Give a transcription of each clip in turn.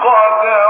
قد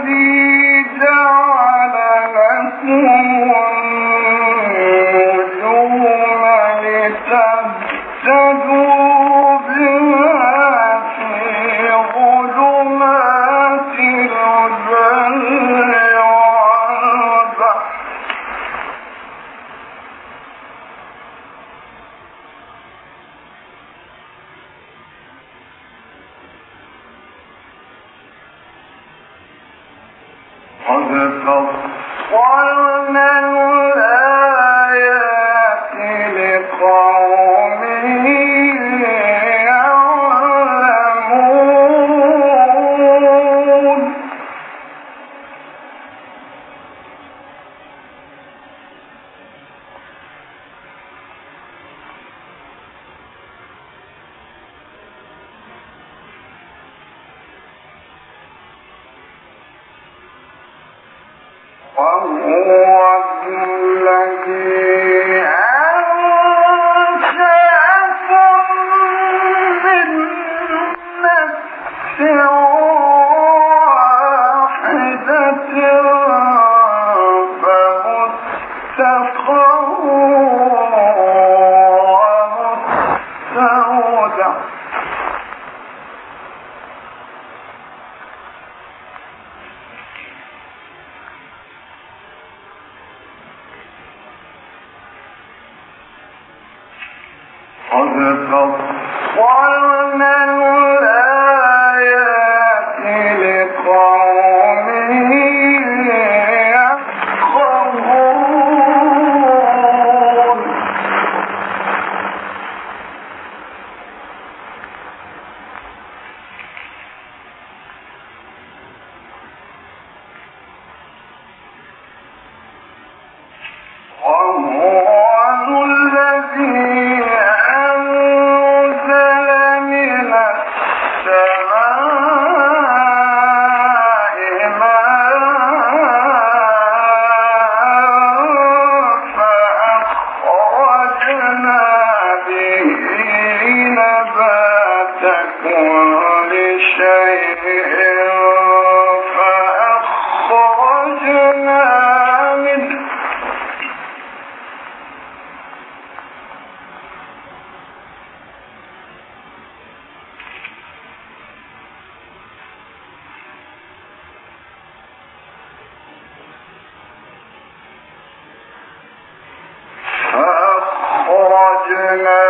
الذي أَنزَلْنَا